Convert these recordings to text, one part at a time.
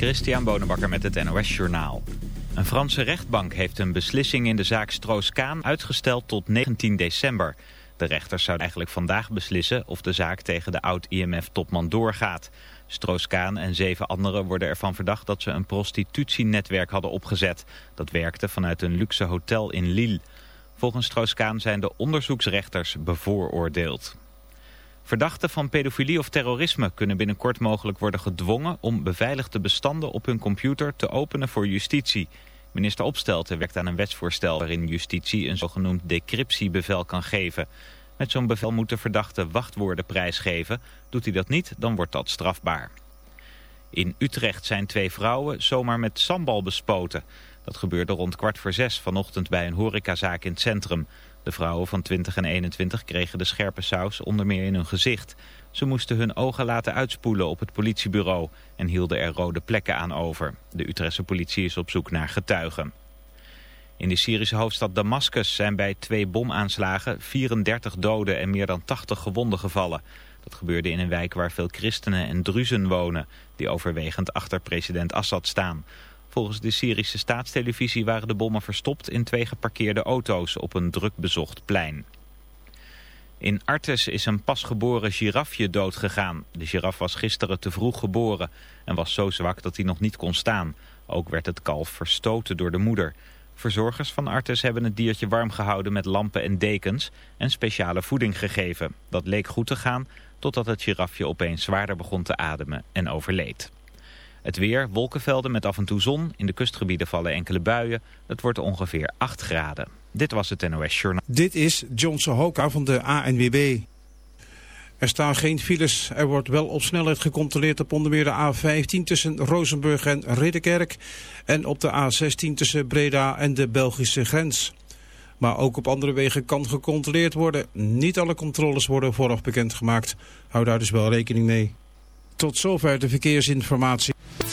Christian Bonenbakker met het NOS Journaal. Een Franse rechtbank heeft een beslissing in de zaak Stroos-Kaan uitgesteld tot 19 december. De rechters zouden eigenlijk vandaag beslissen of de zaak tegen de oud-IMF-topman doorgaat. Stroos-Kaan en zeven anderen worden ervan verdacht dat ze een prostitutienetwerk hadden opgezet. Dat werkte vanuit een luxe hotel in Lille. Volgens Stroos-Kaan zijn de onderzoeksrechters bevooroordeeld. Verdachten van pedofilie of terrorisme kunnen binnenkort mogelijk worden gedwongen om beveiligde bestanden op hun computer te openen voor justitie. Minister Opstelten werkt aan een wetsvoorstel waarin justitie een zogenoemd decryptiebevel kan geven. Met zo'n bevel moet de verdachte wachtwoorden prijsgeven. Doet hij dat niet, dan wordt dat strafbaar. In Utrecht zijn twee vrouwen zomaar met sambal bespoten. Dat gebeurde rond kwart voor zes vanochtend bij een horecazaak in het centrum. De vrouwen van 20 en 21 kregen de scherpe saus onder meer in hun gezicht. Ze moesten hun ogen laten uitspoelen op het politiebureau en hielden er rode plekken aan over. De Utrechtse politie is op zoek naar getuigen. In de Syrische hoofdstad Damascus zijn bij twee bomaanslagen 34 doden en meer dan 80 gewonden gevallen. Dat gebeurde in een wijk waar veel christenen en druzen wonen, die overwegend achter president Assad staan. Volgens de Syrische staatstelevisie waren de bommen verstopt in twee geparkeerde auto's op een druk bezocht plein. In Artes is een pasgeboren girafje doodgegaan. De giraf was gisteren te vroeg geboren en was zo zwak dat hij nog niet kon staan. Ook werd het kalf verstoten door de moeder. Verzorgers van Artes hebben het diertje warm gehouden met lampen en dekens en speciale voeding gegeven. Dat leek goed te gaan totdat het girafje opeens zwaarder begon te ademen en overleed. Het weer, wolkenvelden met af en toe zon. In de kustgebieden vallen enkele buien. Het wordt ongeveer 8 graden. Dit was het NOS Journal. Dit is Johnson Hoka van de ANWB. Er staan geen files. Er wordt wel op snelheid gecontroleerd op onder meer de A15 tussen Rozenburg en Ridderkerk. En op de A16 tussen Breda en de Belgische grens. Maar ook op andere wegen kan gecontroleerd worden. Niet alle controles worden vooraf bekendgemaakt. Hou daar dus wel rekening mee. Tot zover de verkeersinformatie.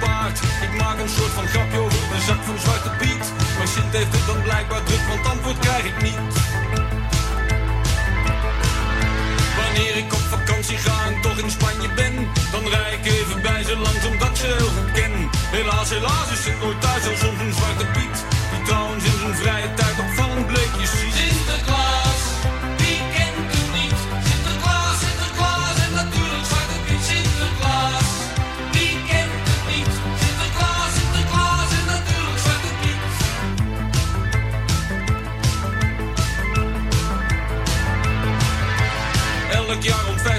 Paard. Ik maak een soort van grapje over een zak van Zwarte Piet. Maar Sint heeft het dan blijkbaar druk, want antwoord krijg ik niet. Wanneer ik op vakantie ga en toch in Spanje ben, dan rij ik even bij ze langs omdat ze heel goed ken. Helaas, helaas is het nooit thuis als soms een Zwarte Piet. Die trouwens in zijn vrije tijd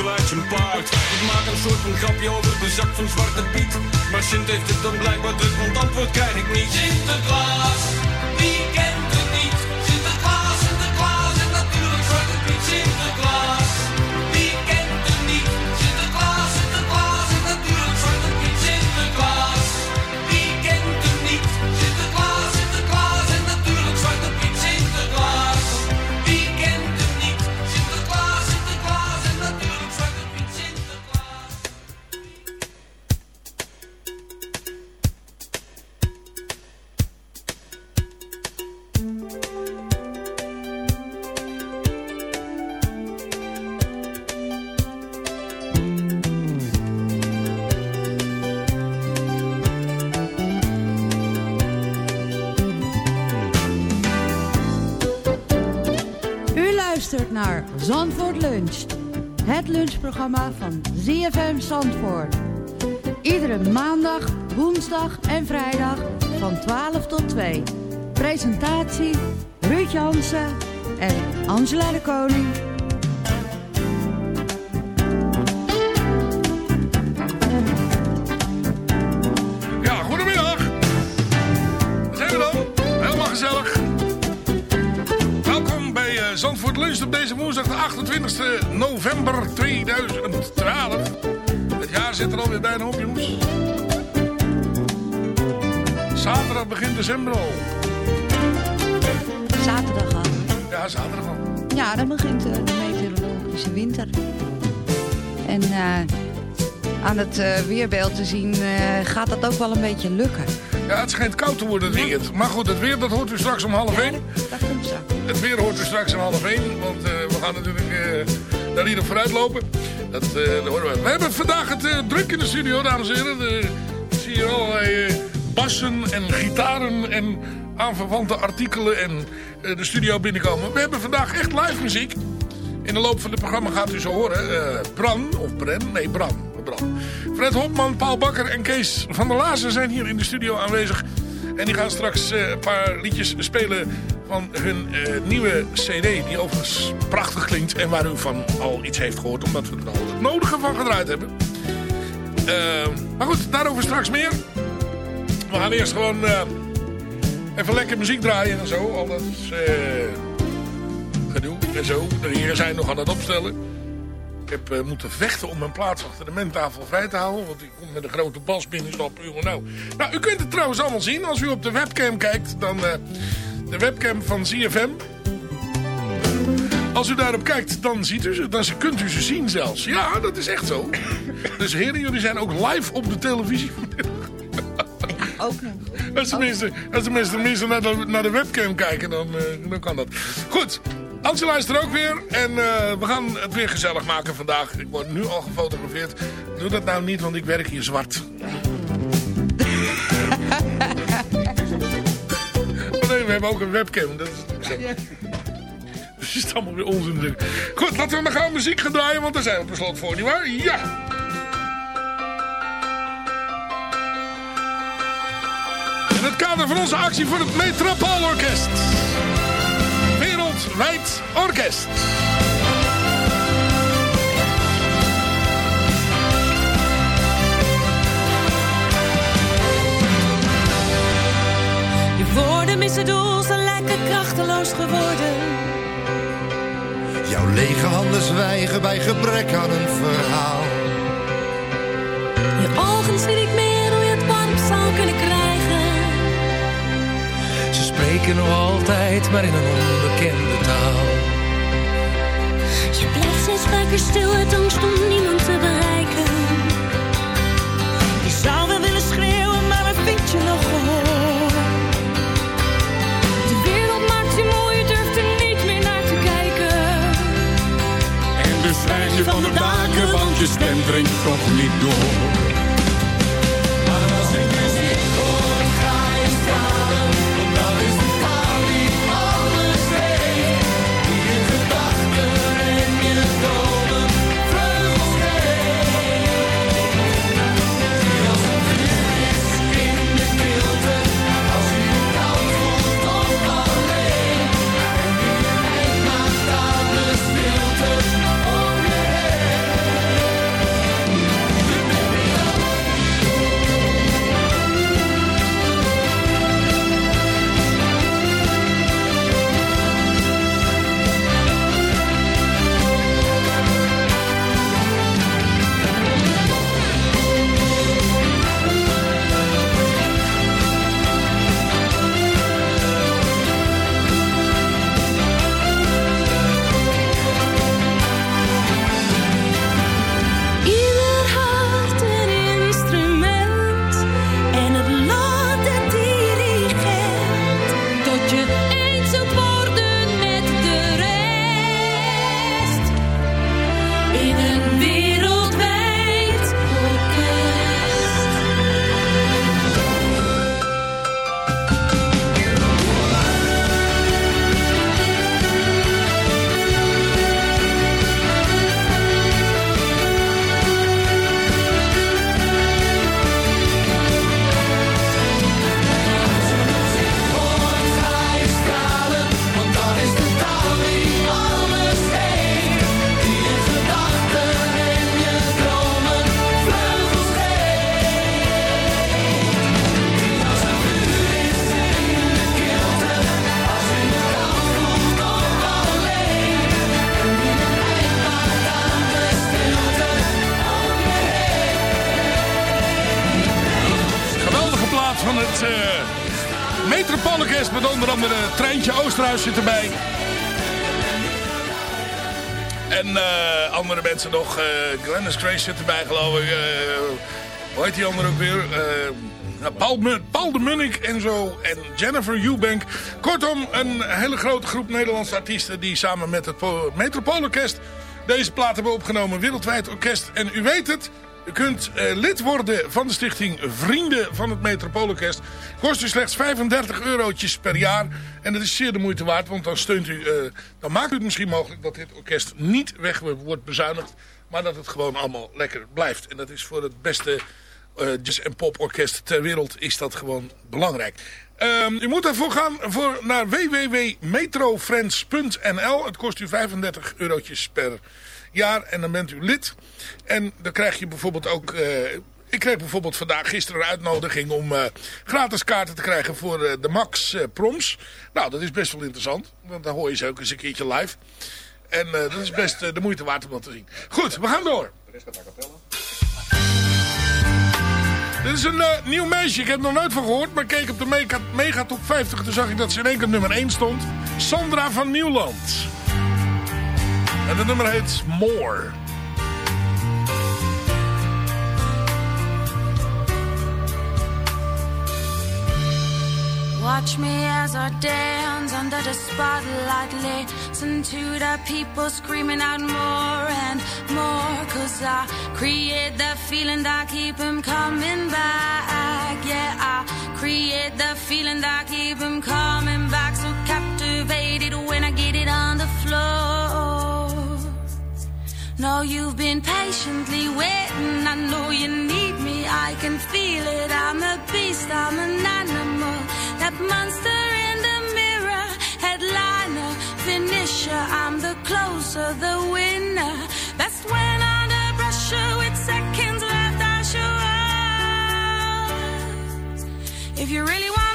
Ik maak een soort van grapje over woensdag en vrijdag van 12 tot 2. Presentatie Ruud Jansen en Angela de Koning. Ja, goedemiddag. Daar zijn we dan. Helemaal gezellig. Welkom bij eh, Zandvoort Lunch op deze woensdag de 28 november 2012. Het jaar zit er alweer bijna op, jongens. Zaterdag begint december al. Zaterdag al. Ja, zaterdag al. Ja, dan begint eh, de meteorologische winter. En eh, aan het eh, weerbeeld te zien gaat dat ook wel een beetje lukken. Ja, het schijnt koud te worden het weekend. Maar goed, het weer dat hoort u straks om half één. Dat komt zo. Het weer hoort u straks om half één. Want we gaan natuurlijk daar niet op vooruit lopen. Dat, dat horen we. We hebben vandaag het druk in de studio, dames en heren. Ik zie hier allerlei bassen en gitaren en aanverwante artikelen en eh, de studio binnenkomen. We hebben vandaag echt live muziek. In de loop van het programma gaat u zo horen. eh, Bran, of Bren, nee Bram. Bram. Fred Hopman, Paul Bakker en Kees van der Lazen zijn hier in de studio aanwezig. En die gaan straks eh, een paar liedjes spelen van hun nieuwe cd. Die overigens prachtig klinkt en waar u van al iets heeft gehoord. Omdat we er al het nodige van gedraaid hebben. Maar goed, daarover straks meer. We gaan eerst gewoon eh, even lekker muziek draaien en zo. Al dat eh, gedoe en zo. De heren zijn nog aan het opstellen. Ik heb eh, moeten vechten om mijn plaats achter de menttafel vrij te houden. Want ik kom met een grote bas binnenstappen. Jongen, nou. nou, u kunt het trouwens allemaal zien. Als u op de webcam kijkt, dan de webcam van ZFM. Als u daarop kijkt, dan, ziet u ze, dan kunt u ze zien zelfs. Ja, dat is echt zo. Dus heren, jullie zijn ook live op de televisie. Ook nog. Als de mensen, als de mensen naar de, naar de webcam kijken, dan, eh, dan kan dat. Goed, Angela is er ook weer. En eh, we gaan het weer gezellig maken vandaag. Ik word nu al gefotografeerd. Doe dat nou niet, want ik werk hier zwart. Oh nee, we hebben ook een webcam. Dat is zo. Dus het is allemaal weer onzin. Goed, laten we maar gauw muziek gaan draaien, want daar zijn we per slot voor, nietwaar? Ja! Het kader van onze actie voor het Metropoolorkest. Wereldwijd orkest. Je woorden missen doel, zijn lekker krachteloos geworden. Jouw lege handen zwijgen bij gebrek aan een verhaal. Je ogen zien niet meer hoe je het warm zou kunnen krijgen. Spreken nog altijd, maar in een onbekende taal. Je blijft steeds vaker stil uit angst om niemand te bereiken. Je zou wel willen schreeuwen, maar waar vind je nog gehoor? De wereld maakt je mooi, je durft er niet meer naar te kijken. En dus schrijf je van de daken, want je stem dringt toch niet door. Glennis Grace zit erbij geloof ik. Uh, hoe heet die andere ook weer? Paul, Paul, de Munnik en zo. En Jennifer Eubank. Kortom, een hele grote groep Nederlandse artiesten... die samen met het Metropoolorkest deze plaat hebben opgenomen. Wereldwijd orkest. En u weet het... U kunt uh, lid worden van de stichting Vrienden van het Metropoolorkest. Kost u slechts 35 eurotjes per jaar. En dat is zeer de moeite waard, want dan steunt u... Dan maakt u het misschien mogelijk dat dit orkest niet weg wordt bezuinigd. Maar dat het gewoon allemaal lekker blijft. En dat is voor het beste uh, jazz- en poporkest ter wereld is dat gewoon belangrijk. Um, u moet daarvoor gaan voor, naar www.metrofriends.nl. Het kost u 35 eurotjes per jaar en dan bent u lid. En dan krijg je bijvoorbeeld ook... Uh, ik kreeg bijvoorbeeld vandaag gisteren een uitnodiging om uh, gratis kaarten te krijgen voor de Max Proms. Nou, dat is best wel interessant. Want dan hoor je ze ook eens een keertje live. En dat is best de moeite waard om dat te zien. Goed, we gaan door. Dit is een nieuw meisje. Ik heb er nog nooit van gehoord. Maar ik keek op de Mega, Mega Top 50. Toen zag ik dat ze in één keer nummer 1 stond. Sandra van Nieuwland. En de nummer heet More. Watch me as I dance under the spotlight. Listen to the people screaming out more and more. Cause I create the feeling that keep them coming back. Yeah, I create the feeling that keep them coming back. So captivated when I get it on the floor. No, you've been patiently waiting. I know you need me. I can feel it. I'm a beast. I'm an animal. That monster in the mirror. Headliner, finisher. I'm the closer, the winner. Best when under pressure with seconds left. I show up. If you really want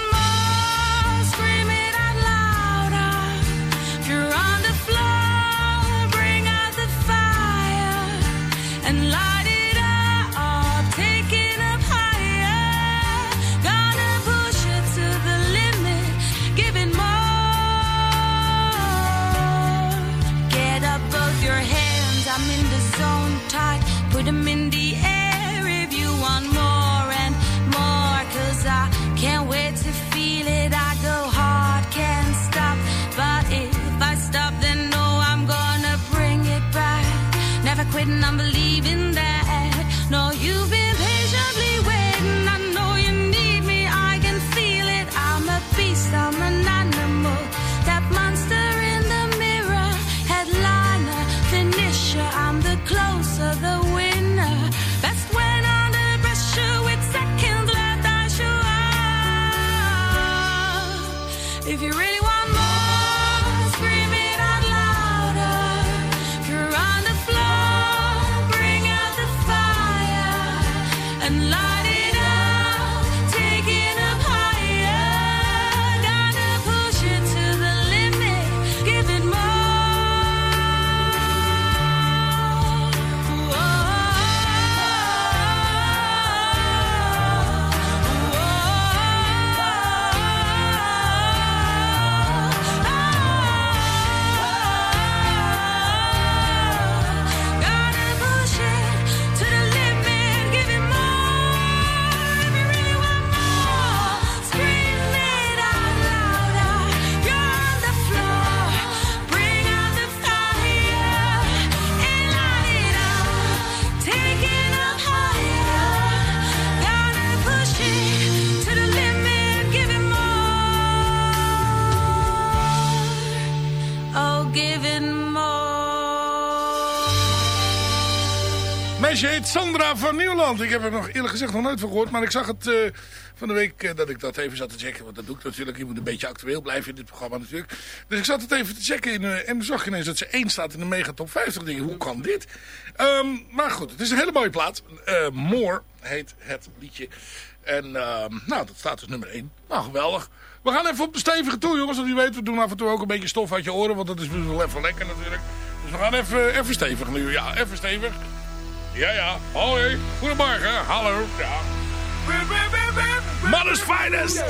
Meisje heet Sandra van Nieuwland. Ik heb er nog eerlijk gezegd nog nooit van gehoord. Maar ik zag het eh, van de week eh, dat ik dat even zat te checken. Want dat doe ik natuurlijk. Je moet een beetje actueel blijven in dit programma natuurlijk. Dus ik zat het even te checken. In, eh, en zag ik ineens dat ze één staat in de megatop 50. Ik denk, hoe kan dit? Ehm, maar goed, het is een hele mooie plaat. More heet het liedje. En ehm, nou, dat staat dus nummer 1. Nou, geweldig. We gaan even op de stevige toe, jongens. Want u weet, we doen af en toe ook een beetje stof uit je oren. Want dat is wel even lekker natuurlijk. Dus we gaan even, even stevig nu. Ja, even stevig. Ja, ja. Hoi. Goedemorgen. Hallo. Ja. Mother's Finest.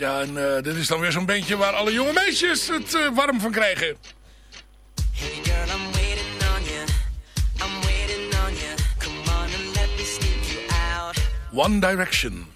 Ja, en uh, dit is dan weer zo'n bandje waar alle jonge meisjes het uh, warm van krijgen. Hey girl, I'm waiting on you. I'm waiting on you. Come on and let me sneak you out. One Direction.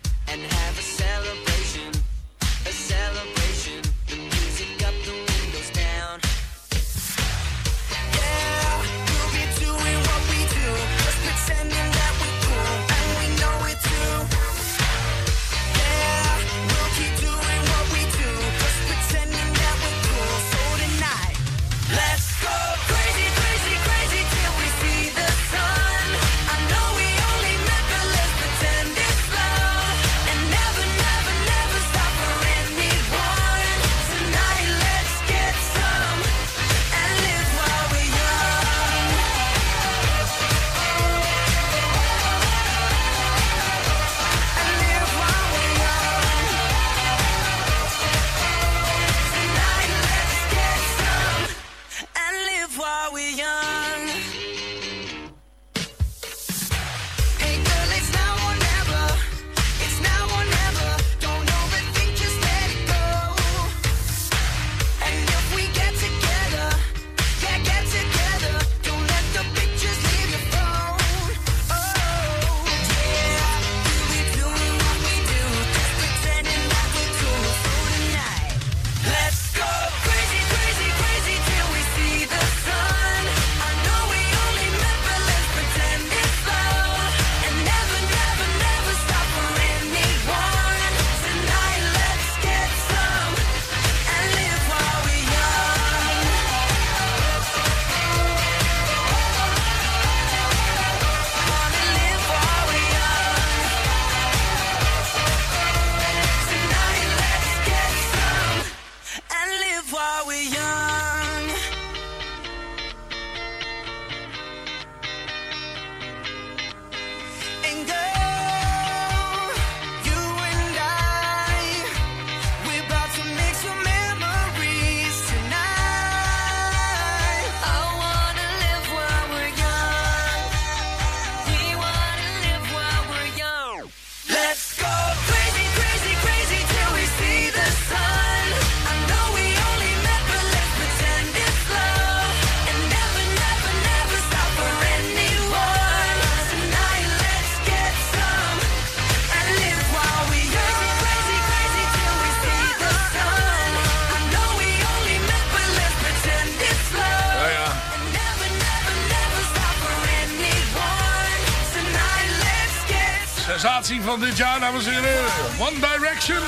Van dit jaar, dames en heren. One Direction.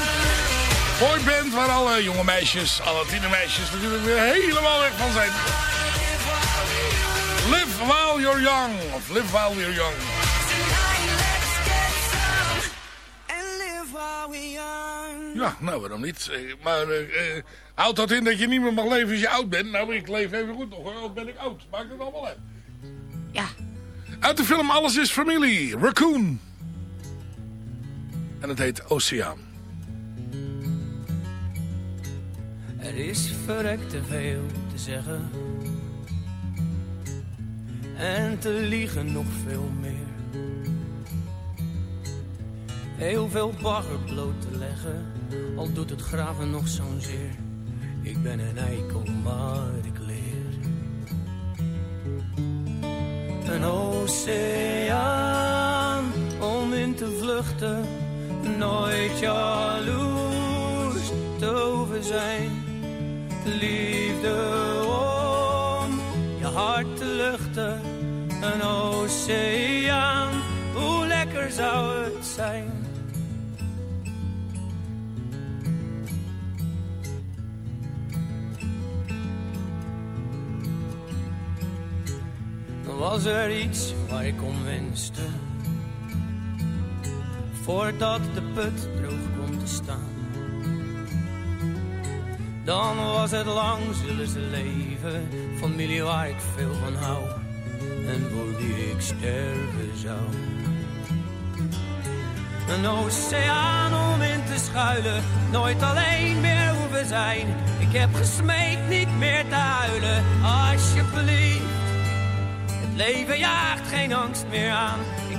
Boyband waar alle jonge meisjes, alle tienermeisjes natuurlijk weer helemaal weg van zijn. Live while you're young. Of live while we're young. Ja, nou waarom niet. Eh, maar uh, houdt dat in dat je niet meer mag leven als je oud bent? Nou, ik leef even goed nog. Al ben ik oud. Maakt het allemaal uit. Ja. Uit de film Alles is Familie. Raccoon. En het heet Oceaan. Er is verrekt te veel te zeggen. En te liegen nog veel meer. Heel veel bagger bloot te leggen. Al doet het graven nog zo'n zeer. Ik ben een eikel, maar ik leer. Een oceaan om in te vluchten nooit jaloers te zijn. Liefde om je hart te luchten, een oceaan, hoe lekker zou het zijn. Was er iets waar ik om wenste voordat de put droog komt te staan. Dan was het lang, zullen ze leven, familie waar ik veel van hou en voor wie ik sterven zou. Een oceaan om in te schuilen, nooit alleen meer hoeven zijn. Ik heb gesmeekt niet meer te huilen, alsjeblieft. Het Leven jaagt geen angst meer aan.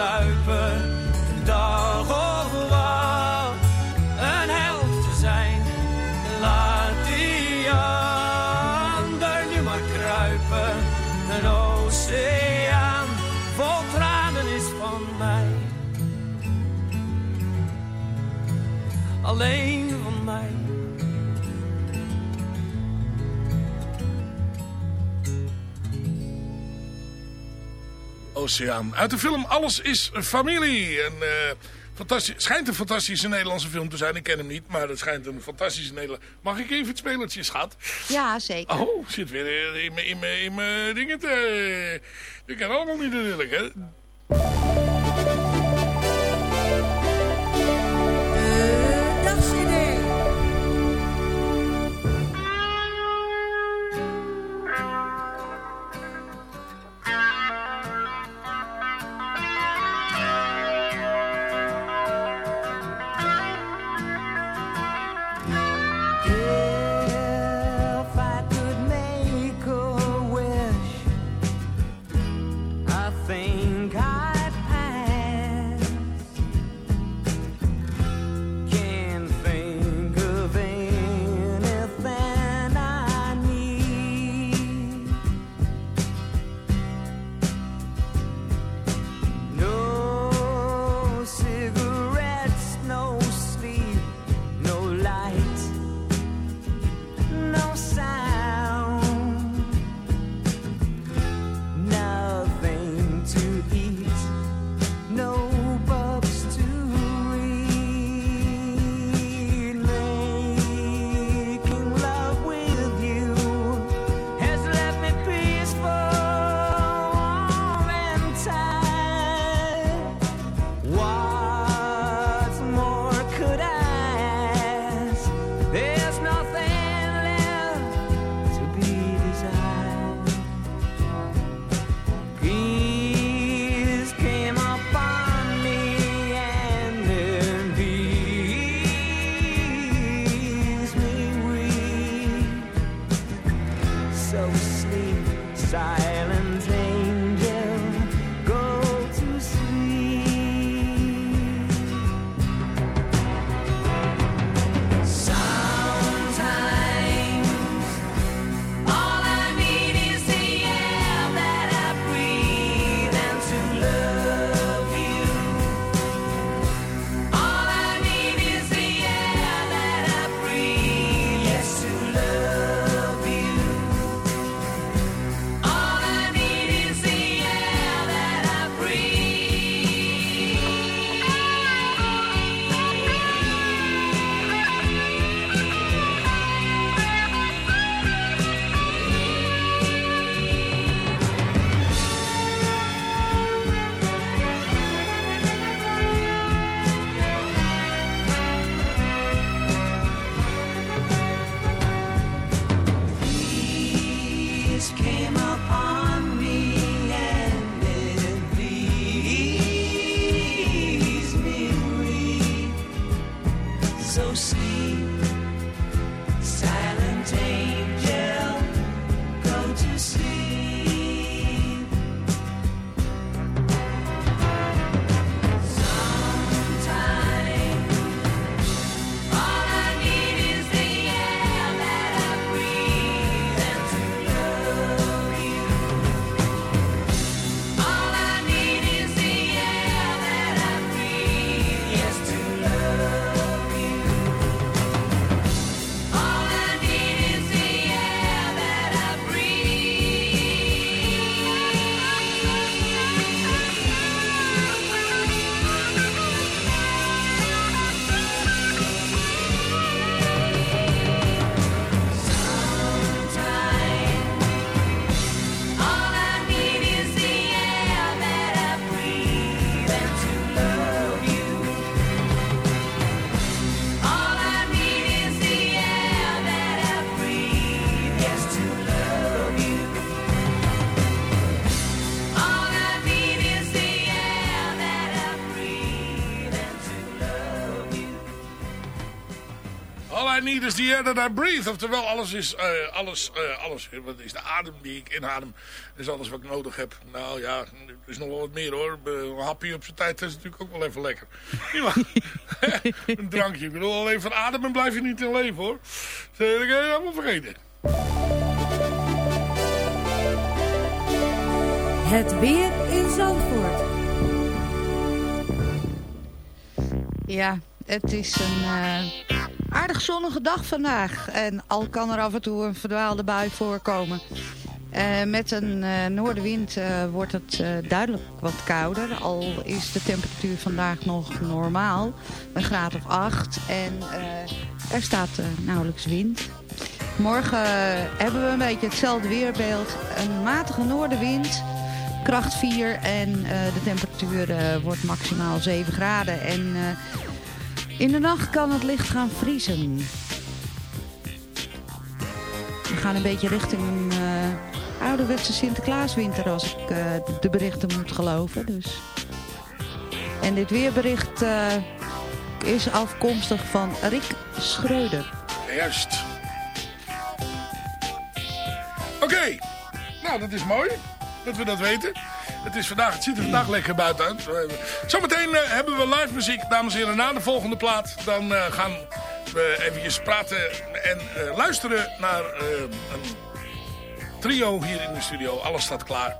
te verzuipen. Dag of wat, een held te zijn. Laat die ander nu maar kruipen. Een oceaan vol tranen is van mij. Alleen Oceaan. Uit de film Alles is Familie. En, eh, fantastisch, schijnt een fantastische Nederlandse film te zijn. Ik ken hem niet, maar het schijnt een fantastische Nederlandse... Mag ik even het spelertje, schat? Ja, zeker. Oh, zit weer in mijn dingen te... Ik ken allemaal niet natuurlijk, hè. I need is the air that I breathe. Oftewel, alles is, uh, alles, uh, alles, wat is de adem die ik inadem, is alles wat ik nodig heb. Nou ja, er is nog wel wat meer hoor. Een hapje op zijn tijd is natuurlijk ook wel even lekker. Ja, een drankje. Ik bedoel, alleen van ademen blijf je niet in leven hoor. Dat je helemaal vergeten. Het weer in Zandvoort. Ja, het is een uh, aardig zonnige dag vandaag. En al kan er af en toe een verdwaalde bui voorkomen. Uh, met een uh, noordenwind wordt het duidelijk wat kouder. Al is de temperatuur vandaag nog normaal. Een graad of 8. En er staat nauwelijks wind. Morgen hebben we een beetje hetzelfde weerbeeld. Een matige noordenwind kracht 4 en de temperatuur wordt maximaal 7 graden. En in de nacht kan het licht gaan vriezen. We gaan een beetje richting een ouderwetse Sinterklaaswinter als ik de berichten moet geloven. Dus. En dit weerbericht is afkomstig van Rick Schreuder. Juist. Oké, nou dat is mooi dat we dat weten. Het, is vandaag, het ziet er vandaag lekker buiten uit. Zometeen uh, hebben we live muziek, dames en heren. Na de volgende plaat dan uh, gaan we eventjes praten en uh, luisteren naar een trio hier in de studio. Alles staat klaar.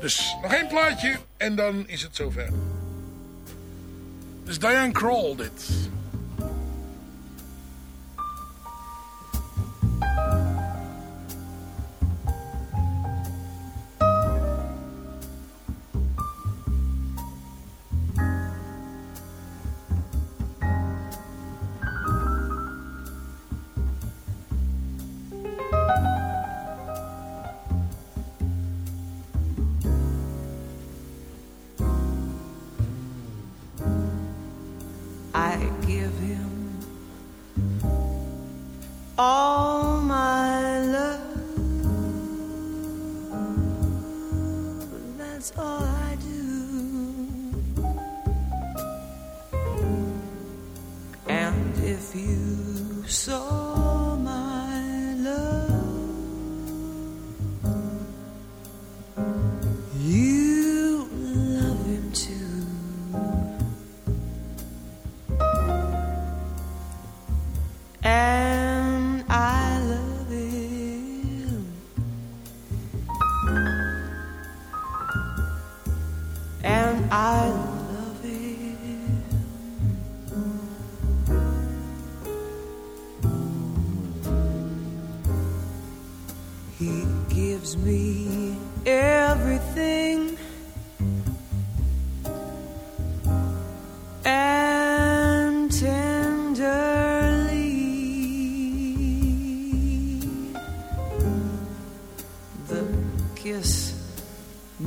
Dus nog één plaatje en dan is het zover. Dus Diane Kroll dit.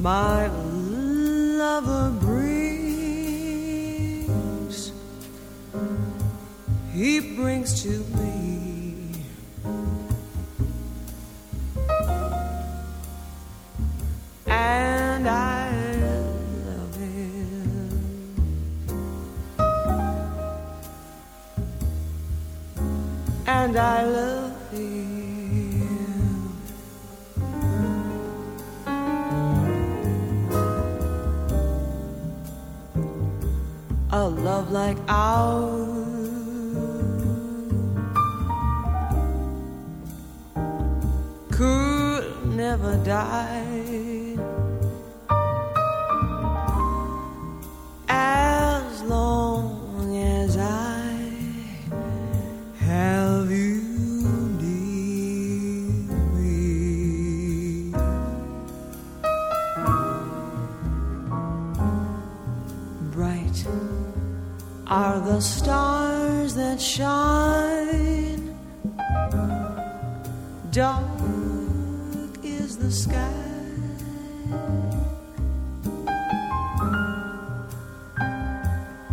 My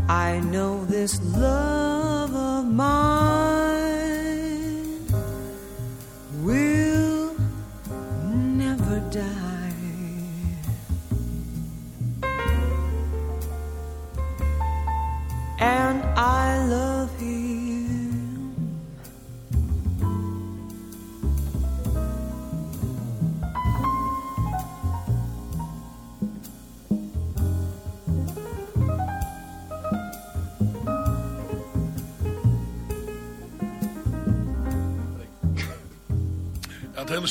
I know this love of mine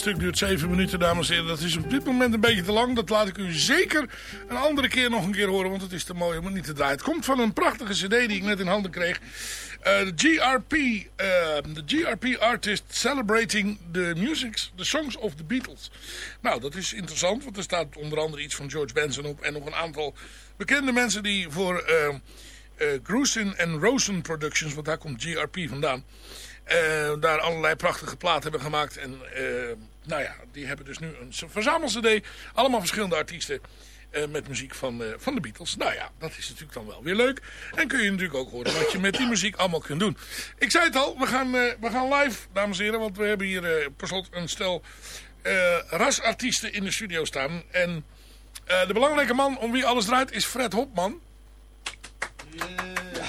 stuk duurt 7 minuten, dames en heren. Dat is op dit moment een beetje te lang. Dat laat ik u zeker een andere keer nog een keer horen, want het is te mooi om het niet te draaien. Het komt van een prachtige cd die ik net in handen kreeg. Uh, de GRP, uh, de GRP artist celebrating the music, the songs of the Beatles. Nou, dat is interessant, want er staat onder andere iets van George Benson op en nog een aantal bekende mensen die voor uh, Grusin en Rosen Productions, want daar komt GRP vandaan, daar allerlei prachtige platen hebben gemaakt. En nou ja, die hebben dus nu een verzamel-cd. Allemaal verschillende artiesten uh, met muziek van, van de Beatles. Nou ja, dat is natuurlijk dan wel weer leuk. En kun je natuurlijk ook horen wat je met die muziek allemaal kunt doen. Ik zei het al, we gaan, we gaan live, dames en heren. Want we hebben hier per slot een stel rasartiesten in de studio staan. En de belangrijke man om wie alles draait is Fred Hopman. Yeah.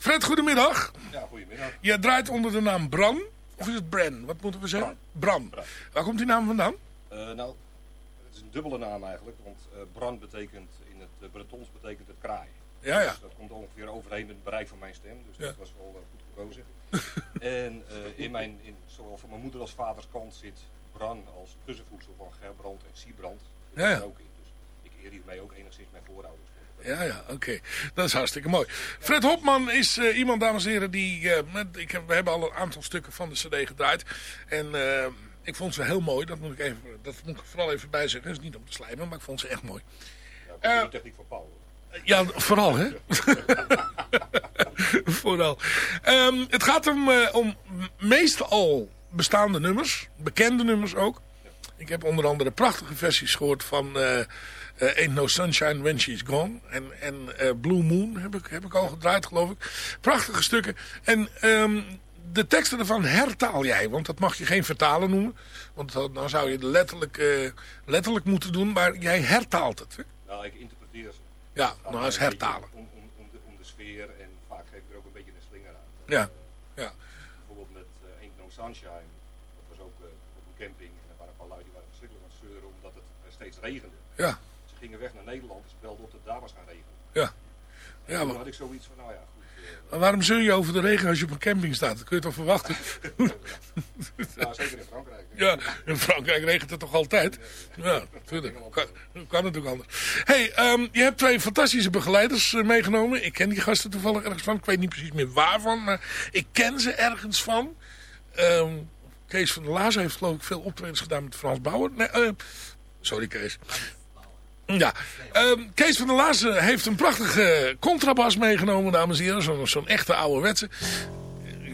Fred, goedemiddag. Ja, goedemiddag. Je draait onder de naam Bran. Of is het Bran? Wat moeten we zeggen? Bran. Bran. Waar komt die naam vandaan? Uh, nou, het is een dubbele naam eigenlijk. Want uh, Bran betekent, in het uh, Bretons betekent het kraai. Ja, ja. Dus dat komt ongeveer overheen het bereik van mijn stem. Dus ja. dat was wel goed gekozen. en in mijn, in, zowel van mijn moeder als vaders kant zit Bran als tussenvoedsel van Gerbrand en Siebrand. Ja, ja. Ook in. Dus ik eer hiermee ook enigszins mijn voorouders. Ja, ja, oké. Okay. Dat is hartstikke mooi. Fred Hopman is uh, iemand, dames en heren, die... Uh, met, ik heb, we hebben al een aantal stukken van de cd gedraaid. En uh, ik vond ze heel mooi. Dat moet ik, even, dat moet ik vooral even bij zeggen. Dat is niet om te slijmen, maar ik vond ze echt mooi. Ja, de techniek van Paul. Ja, vooral, hè? vooral. Um, het gaat om, om meestal bestaande nummers. Bekende nummers ook. Ik heb onder andere prachtige versies gehoord van... Uh, Ain't No Sunshine When She's Gone. En, en uh, Blue Moon heb ik, heb ik al gedraaid, geloof ik. Prachtige stukken. En um, de teksten ervan hertaal jij. Want dat mag je geen vertalen noemen. Want dan zou je het letterlijk, uh, letterlijk moeten doen. Maar jij hertaalt het. Hè? Nou, ik interpreteer ze. Ja, nou is hertalen. Om, om, om, de, om de sfeer. En vaak geef ik er ook een beetje een slinger aan. Ja, ja. Bijvoorbeeld met Ain't No Sunshine. Dat was ook op een camping. En er waren een paar lui die waren verschrikkelijk aan het zeuren. Omdat het steeds regende. Ja weg naar Nederland. Op dat het daar was gaan regenen. Ja. Ja, maar... had ik zoiets van, nou ja, goed. Uh, maar waarom zul je over de regen als je op een camping staat? Dat kun je toch verwachten? ja, zeker in Frankrijk. Ja, in Frankrijk regent het toch altijd? Ja, natuurlijk. Kan, kan natuurlijk anders. hey, um, je hebt twee fantastische begeleiders uh, meegenomen. Ik ken die gasten toevallig ergens van. Ik weet niet precies meer waarvan, maar ik ken ze ergens van. Um, Kees van der Laas heeft geloof ik veel optredens gedaan met Frans Bauer. Nee, uh, sorry Kees. Ja, um, Kees van der Laarsen heeft een prachtige contrabas meegenomen, dames en heren. Zo'n zo echte ouderwetse.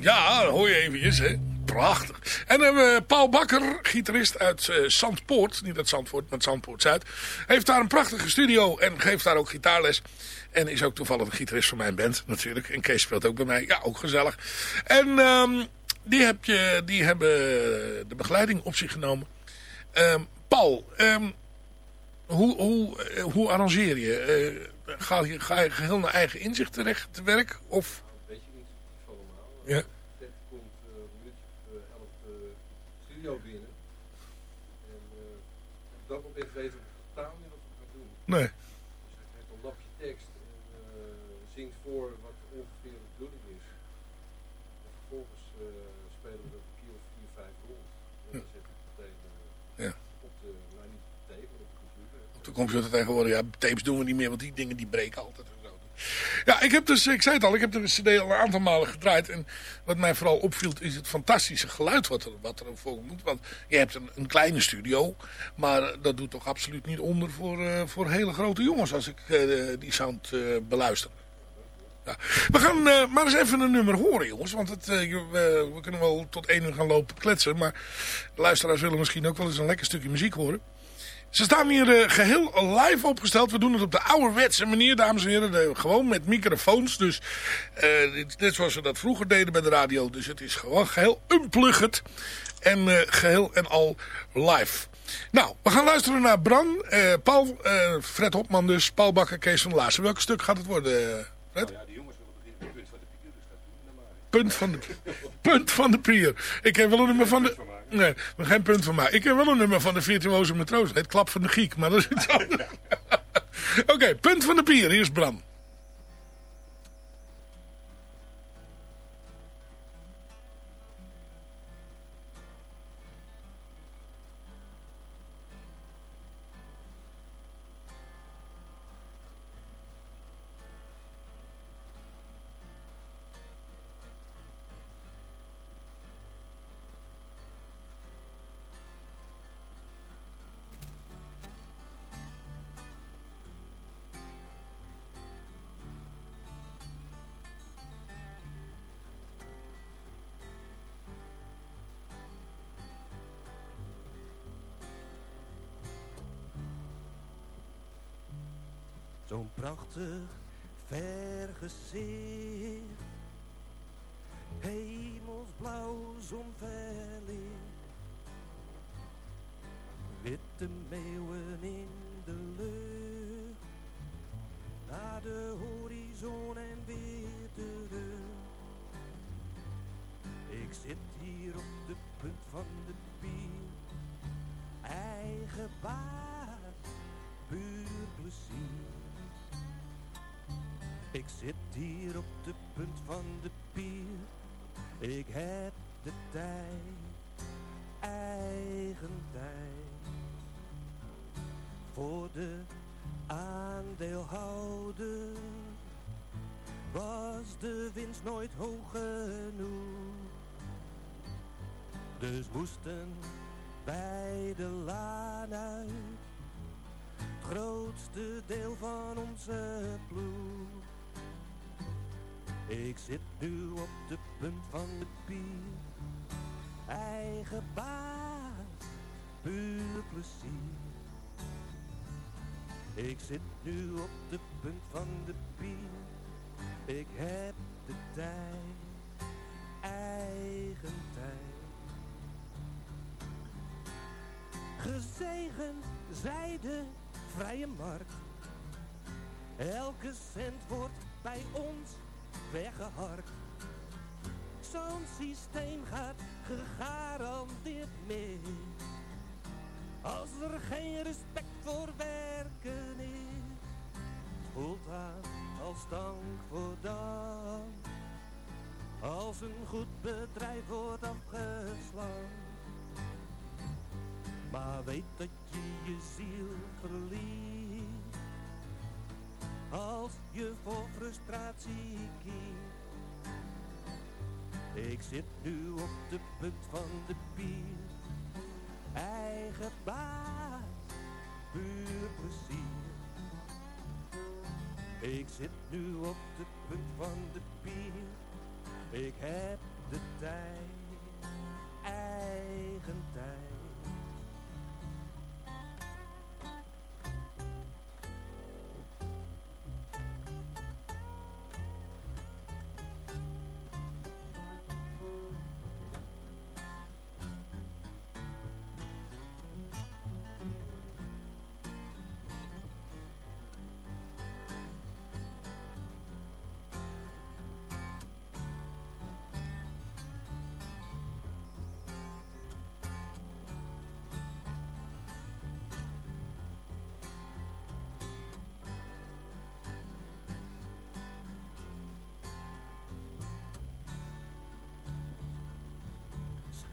Ja, hoor je eventjes, hè. Prachtig. En dan hebben we Paul Bakker, gitarist uit uh, Zandpoort. Niet uit Zandvoort, maar Zandpoort-Zuid. Heeft daar een prachtige studio en geeft daar ook gitaarles. En is ook toevallig de gitarist van mijn band, natuurlijk. En Kees speelt ook bij mij. Ja, ook gezellig. En um, die, heb je, die hebben de begeleiding op zich genomen. Um, Paul, hoe, hoe, hoe arrangeer je? Uh, ga, je? ga je geheel naar eigen inzicht terecht te werk? Of... Weet je niet allemaal. Ja. Ted komt uh, een minuutje of uh, elf de studio binnen. En op dat moment weten we totaal niet wat we gaan doen. Nee. Computer. Tegenwoordig, ja, tapes doen we niet meer, want die dingen die breken altijd. Ja, ik heb dus, ik zei het al, ik heb de cd al een aantal malen gedraaid. En wat mij vooral opviel is het fantastische geluid wat er, wat er voor moet. Want je hebt een, een kleine studio, maar dat doet toch absoluut niet onder voor, uh, voor hele grote jongens als ik uh, die sound uh, beluister. Ja. We gaan maar eens even een nummer horen, jongens. Want het, we, kunnen wel tot één uur gaan lopen kletsen. Maar luisteraars willen misschien ook wel eens een lekker stukje muziek horen. Ze staan hier uh, geheel live opgesteld. We doen het op de ouderwetse manier, dames en heren. De, gewoon met microfoons. Dus dit, dit zoals we dat vroeger deden bij de radio. Dus het is gewoon geheel unplugged. En geheel en al live. Nou, we gaan luisteren naar Bran, Paul, Fred Hopman dus, Paul Bakker, Kees van Laassen. Welk stuk gaat het worden, Fred? Nou ja, die jongens willen beginnen punt van de pier. Dus dat doen we maar. Punt van de, punt van de pier. Ik heb wel een nummer van de... Nee, maar geen punt van mij. Ik heb wel een nummer van de virtuoze matroos. Het klap van de giek, maar dat is iets anders. Oké, okay, punt van de pier. Hier is Bram. Zo'n prachtig vergezicht. Hemelsblauw zonverlicht. Witte meeuwen in de lucht. Naar de horizon en weer. Ik zit hier op de punt van de pier. Eigen baas, puur plezier. Ik zit hier op de punt van de pier. Ik heb de tijd, eigen tijd. Voor de aandeelhouder was de winst nooit hoog genoeg. Dus moesten wij de laan uit. Het grootste deel van onze ploeg. Ik zit nu op de punt van de pier. Eigen baas, puur plezier. Ik zit nu op de punt van de pier. Ik heb de tijd, eigen tijd. Gezegend zij de vrije markt. Elke cent wordt bij ons weggeharkt. Zo'n systeem gaat gegarandeerd mee. Als er geen respect voor werken is, voelt aan als dank voor dank. Als een goed bedrijf wordt afgeslaan. Maar weet dat je je ziel verliest. Als je voor frustratie kiest. Ik zit nu op de punt van de pier. Eigen baas, puur plezier. Ik zit nu op de punt van de pier. Ik heb de tijd, eigen tijd.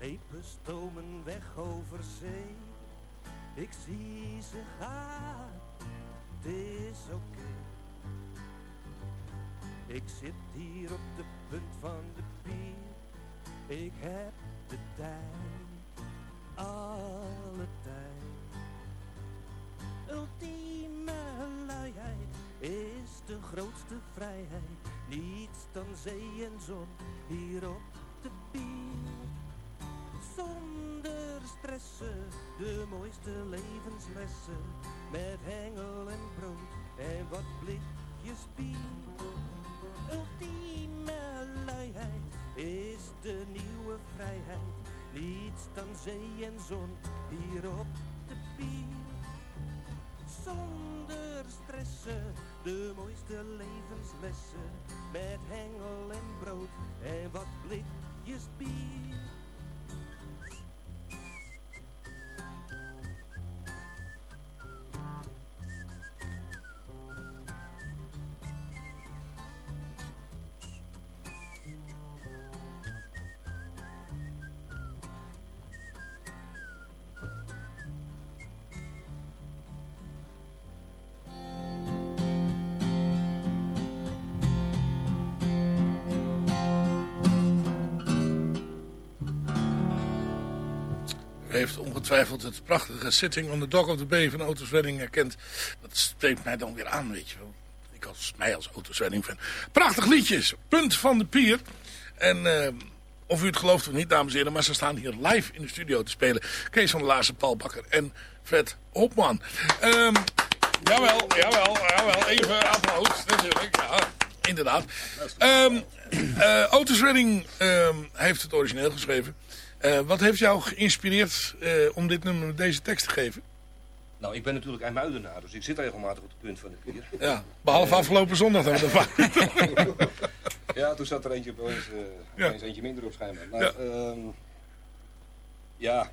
Schepen stomen weg over zee. Ik zie ze gaan, het is oké. Ik zit hier op de punt van de pier. Ik heb de tijd, alle tijd. Ultieme luiheid is de grootste vrijheid. Niets dan zee en zon hier de mooiste levenslessen, met hengel en brood en wat blikjes bier. Ultieme luiheid is de nieuwe vrijheid, niets dan zee en zon hier op de pier. Zonder stressen, de mooiste levenslessen, met hengel en brood en wat blikjes bier. Heeft ongetwijfeld het prachtige Sitting on the Dock of the Bay van Otis Redding herkend. Dat spreekt mij dan weer aan, weet je wel. Ik als mij als Otis Redding fan. Prachtig liedjes. Punt van de pier. En eh, of u het gelooft of niet, dames en heren. Maar ze staan hier live in de studio te spelen. Kees van der Laarsen, Paul Bakker en Fred Hopman. Ehm, Jawel, jawel, jawel. Even applaus, natuurlijk. Ja, inderdaad. Um, uh, Redding um, heeft het origineel geschreven. Uh, wat heeft jou geïnspireerd uh, om dit nummer, deze tekst te geven? Nou, ik ben natuurlijk IJmuidenaar, dus ik zit regelmatig op het punt van de pier. Ja, behalve afgelopen zondag dan. ja, toen zat er eentje opeens, uh, ja. eentje minder op schijnbaar. Maar, ja. Um, ja,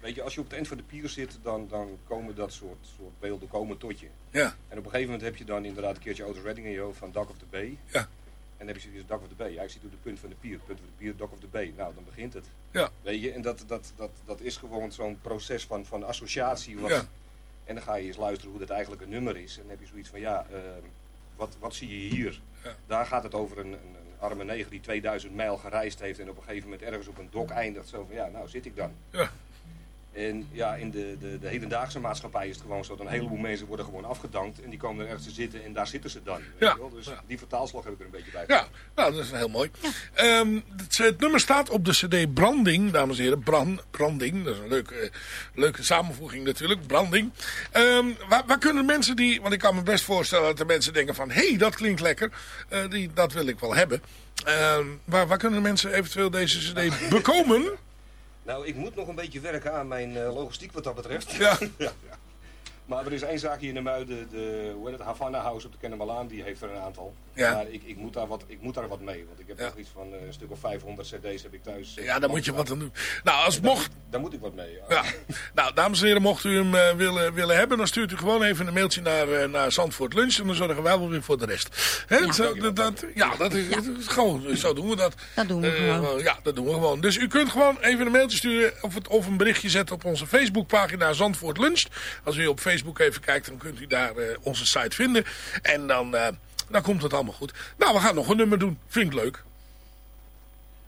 weet je, als je op het eind van de pier zit, dan, dan komen dat soort, soort beelden komen tot je. Ja. En op een gegeven moment heb je dan inderdaad een keertje Otis Redding in je hoofd van Dock of the Bay. Ja. En dan heb je zoiets Dock of the Bay. Ja, ik zit op de punt van de pier, punt van de pier, Dock of the Bay. Nou, dan begint het. Ja. Weet je, en dat, dat, dat, dat is gewoon zo'n proces van, van associatie. Wat, ja. En dan ga je eens luisteren hoe dat eigenlijk een nummer is. En dan heb je zoiets van, ja, uh, wat, wat zie je hier? Ja. Daar gaat het over een, een, een, arme neger die 2000 mijl gereisd heeft... en op een gegeven moment ergens op een dok eindigt. Zo van, ja, nou zit ik dan. Ja. En ja, in de, de, de hedendaagse maatschappij is het gewoon zo dat een heleboel mensen worden gewoon afgedankt. En die komen er ergens te zitten en daar zitten ze dan. Weet Ja. je wel? Dus Ja. die vertaalslag heb ik er een beetje bij. Ja, nou, dat is heel mooi. Ehm, het, het nummer staat op de cd Branding, dames en heren. Brand, branding, dat is een leuke, leuke samenvoeging natuurlijk. Branding. Ehm, waar, waar kunnen mensen die... Want ik kan me best voorstellen dat de mensen denken van... Hé, hey, dat klinkt lekker. Eh, die, dat wil ik wel hebben. Ehm, waar, waar kunnen mensen eventueel deze cd bekomen? Nou, ik moet nog een beetje werken aan mijn eh, logistiek wat dat betreft. Ja. ja. Maar er is één zaak hier in de Muiden, de hoe heet het, Havana House op de Kennemerlaan, die heeft er een aantal. Ja. Maar ik, ik, moet daar wat, ik moet daar wat mee, want ik heb Ja. nog iets van eh, een stuk of 500 cd's heb ik thuis. Ja, daar moet je wat aan doen. Nou, als mocht... Daar moet ik wat mee, ja. Ja. Nou, dames en heren, mocht u hem eh, willen, willen hebben, dan stuurt u gewoon even een mailtje naar, eh, naar Zandvoort Lunch. En dan zorgen wij wel weer voor de rest. Hè, Ja. zo, dat, dat- ja, dat is, dat is gewoon, zo doen we dat. Dat doen we gewoon. Ja, dat doen we gewoon. Dus u kunt gewoon even een mailtje sturen of, het, of een berichtje zetten op onze Facebookpagina Zandvoort Lunch. Als u op Facebook even kijkt, dan kunt u daar eh, onze site vinden. En dan, eh, dan komt het allemaal goed. Nou, we gaan nog een nummer doen. Vind ik leuk.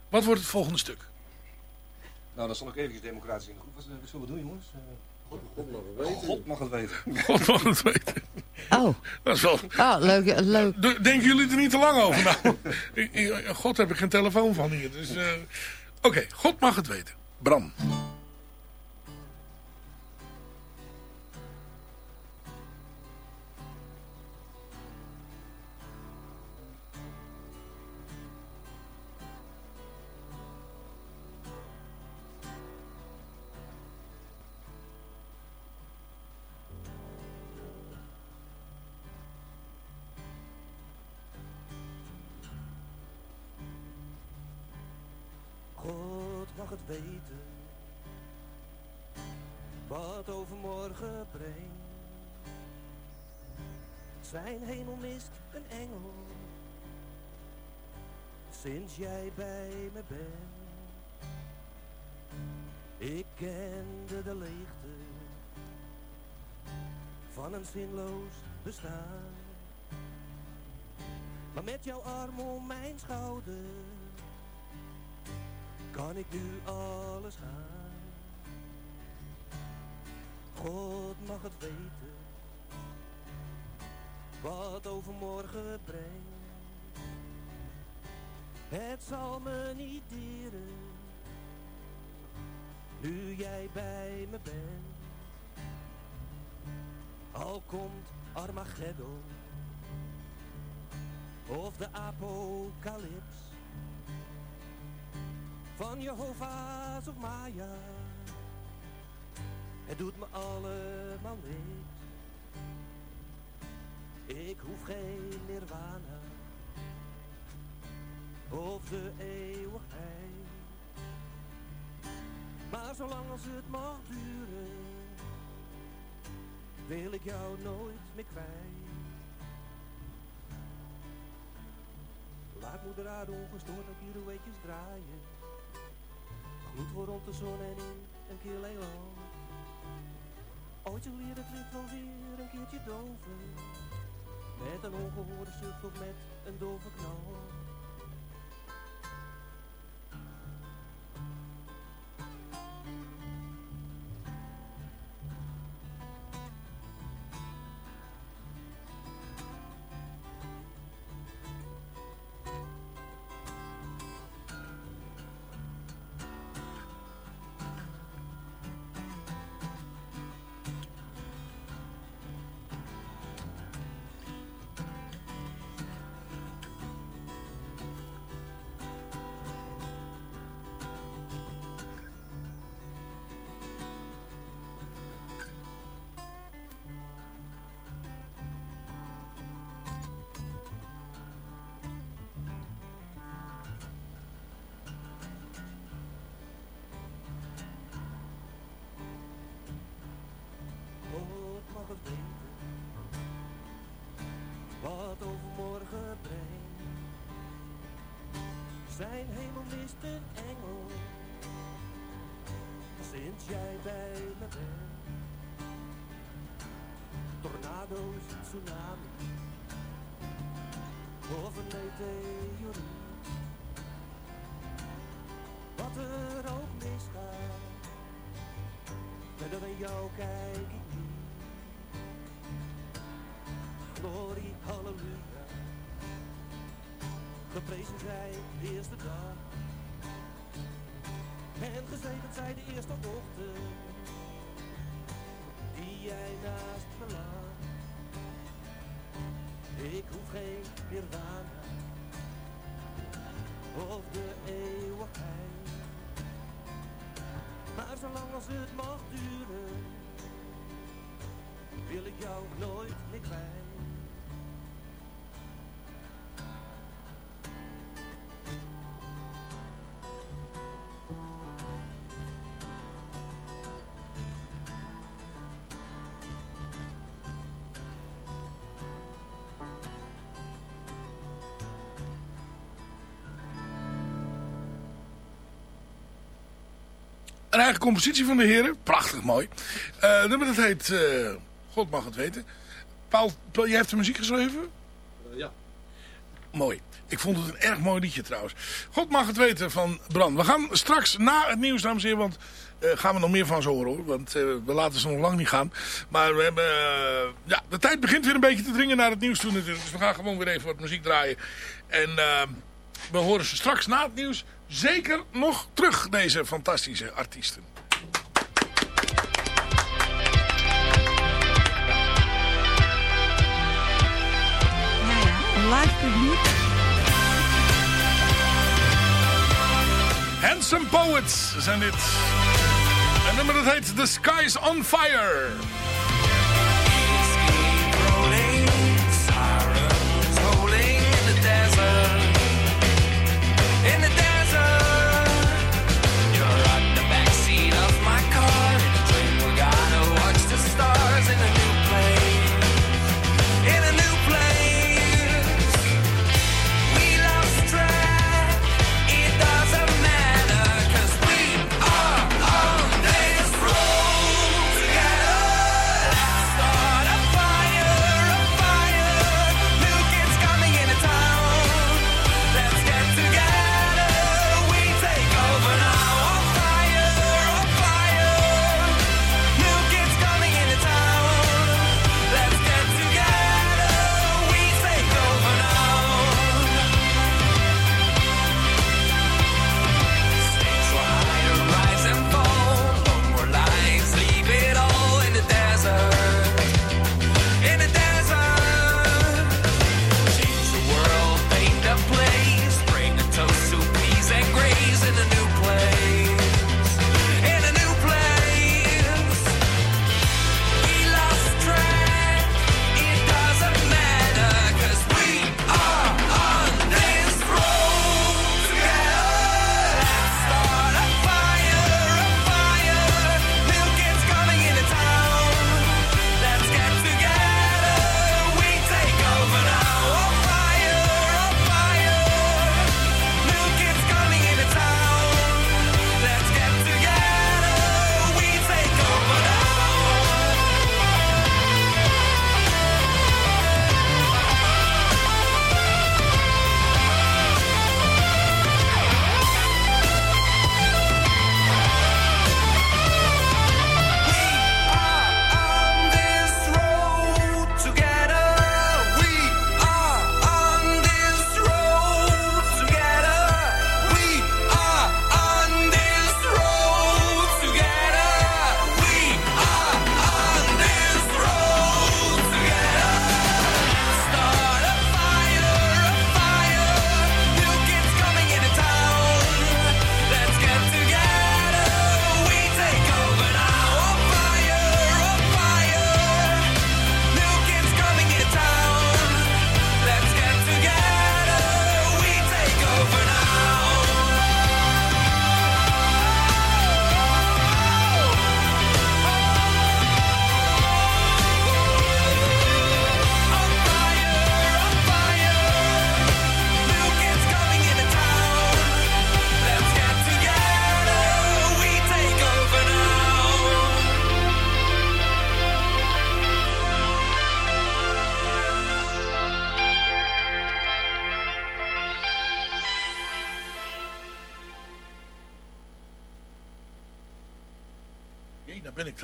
Wat wordt het volgende stuk? Nou, dan zal ik even democratisch in de groep. Wat, wat zullen we doen, jongens? Eh, God mag het weten. God mag het weten. God mag het weten. Oh, Dat is wel... oh leuk. leuk. De- Denken jullie er niet te lang over? Nou, God heb ik geen telefoon van hier. Dus, eh, Oké, God mag het weten. Bram. Mag het weten wat overmorgen brengt. Zijn hemel mist een engel sinds jij bij me bent. Ik kende de leegte van een zinloos bestaan. Maar met jouw arm om mijn schouder kan ik nu alles gaan. God mag het weten, wat overmorgen brengt. Het zal me niet dieren, nu jij bij me bent. Al komt Armageddon, of de apocalyps van Jehovah's of Maya. Het doet me allemaal niks. Ik hoef geen nirvana of de eeuwigheid. Maar zolang als het mag duren, wil ik jou nooit meer kwijt. Laat moeder aarde ongestoord op pirouetjes draaien. Gloed voor rond de zon en in een keer leeuw. Ooit zal hier het licht wel weer een keertje doven. Met een ongehoorde zucht of met een dove knal. wat overmorgen brengt. Zijn hemel is een engel, sinds jij bij me bent. Tornado's, tsunami, of een meteoriet. Wat er ook misgaat, en dat jou kijk ik niet. Glorie, halleluja. Geprezen zij de eerste dag. En gezegend zij de eerste ochtend. Die jij naast me lag. Ik hoef geen nirvana. Of de eeuwigheid. Maar zolang als het mag duren. Wil ik jou nooit meer kwijt. Eigen compositie van de heren. Prachtig mooi. Eh nummer dat heet... eh, God mag het weten. Paul, jij hebt de muziek geschreven? ja. Mooi. Ik vond het een erg mooi liedje trouwens. God mag het weten van Bran. We gaan straks na het nieuws, dames en heren, want eh, gaan we nog meer van ze horen hoor. Want eh, we laten ze nog lang niet gaan. Maar we hebben, eh, ja, de tijd begint weer een beetje te dringen naar het nieuws toe natuurlijk. Dus we gaan gewoon weer even wat muziek draaien. En eh, we horen ze straks na het nieuws zeker nog terug, deze fantastische artiesten. Een live publiek. Handsome Poets zijn dit. En nummer dat heet The Sky's on Fire.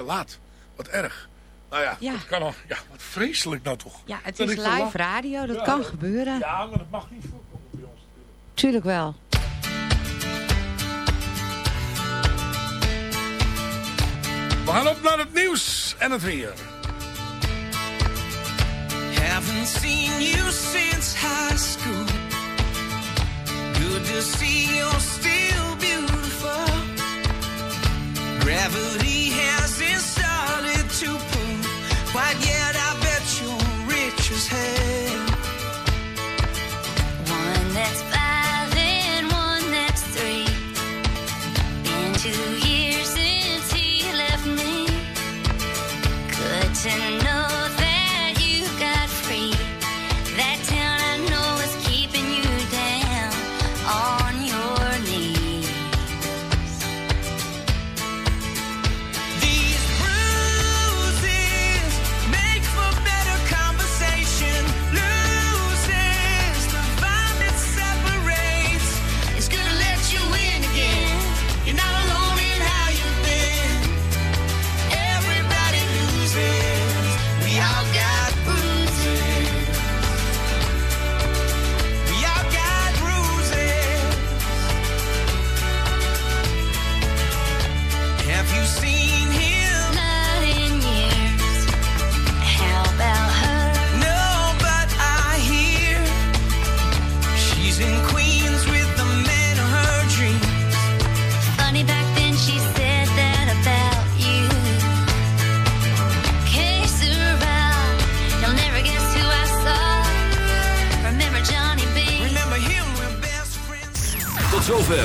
Te laat. Wat erg. Nou ja, Ja. dat kan al. Ja, wat vreselijk nou toch. Ja, het Dat is live radio, dat Ja, kan dat- gebeuren. Ja, maar dat mag niet voorkomen bij ons. Tuurlijk wel. We gaan op naar het nieuws en het weer. Haven't seen you since high school. Good to see you're still Gravity hasn't started to pull quite yet. I bet you're rich as hell. One that's